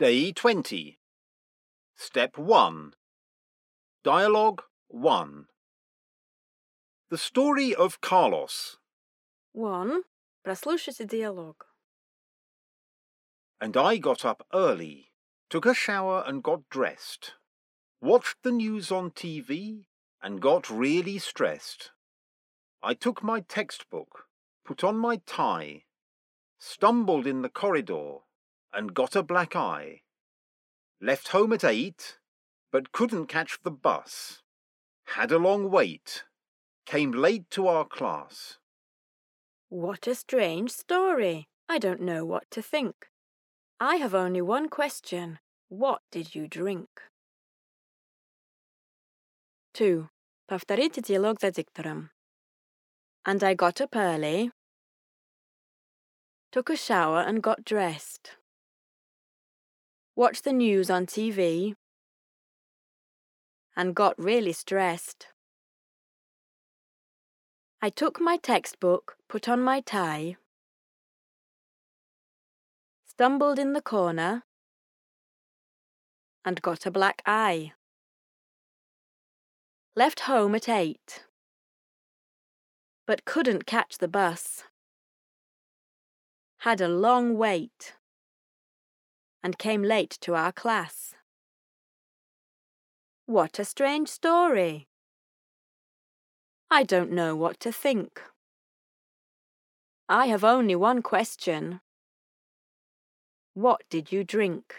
Day 20. Step 1. Dialogue 1. The story of Carlos. 1. Прослушайте диалог. And I got up early, took a shower and got dressed, watched the news on TV and got really stressed. I took my textbook, put on my tie, stumbled in the corridor and got a black eye. Left home at eight, but couldn't catch the bus. Had a long wait. Came late to our class. What a strange story. I don't know what to think. I have only one question. What did you drink? 2. Повторите диалог за диктором. And I got up early, took a shower and got dressed, watched the news on TV, and got really stressed. I took my textbook, put on my tie, stumbled in the corner, and got a black eye. Left home at eight, but couldn't catch the bus. Had a long wait and came late to our class. What a strange story! I don't know what to think. I have only one question. What did you drink?